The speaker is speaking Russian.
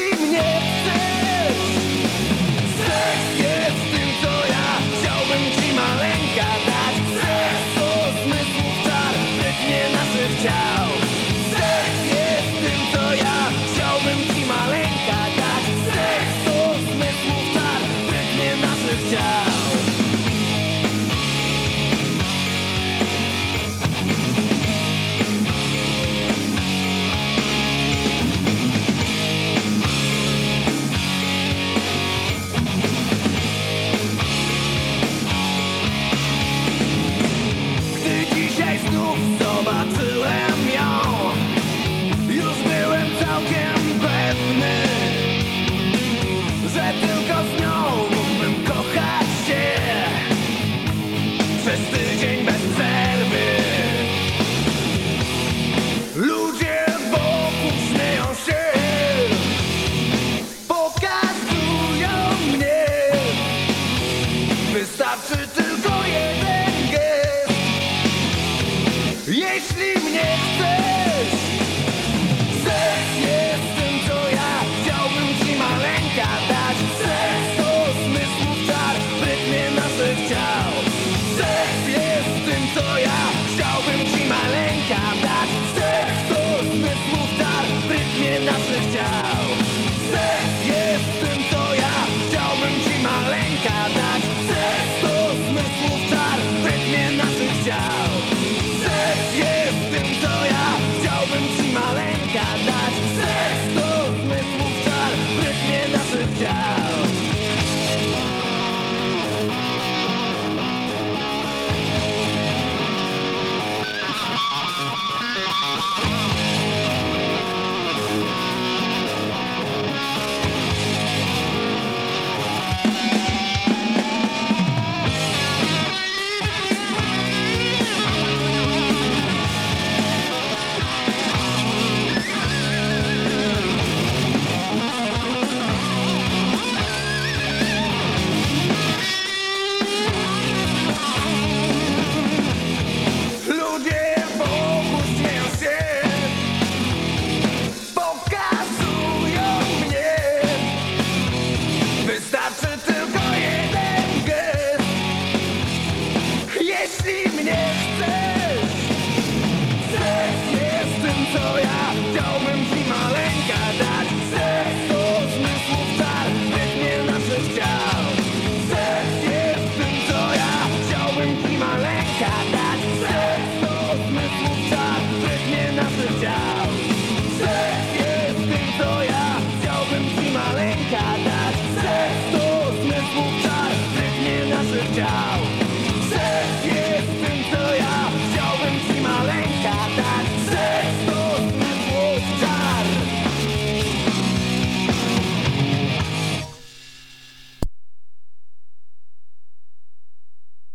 ты мне цель. znów zobaczyłem ja. пришли мне в цель.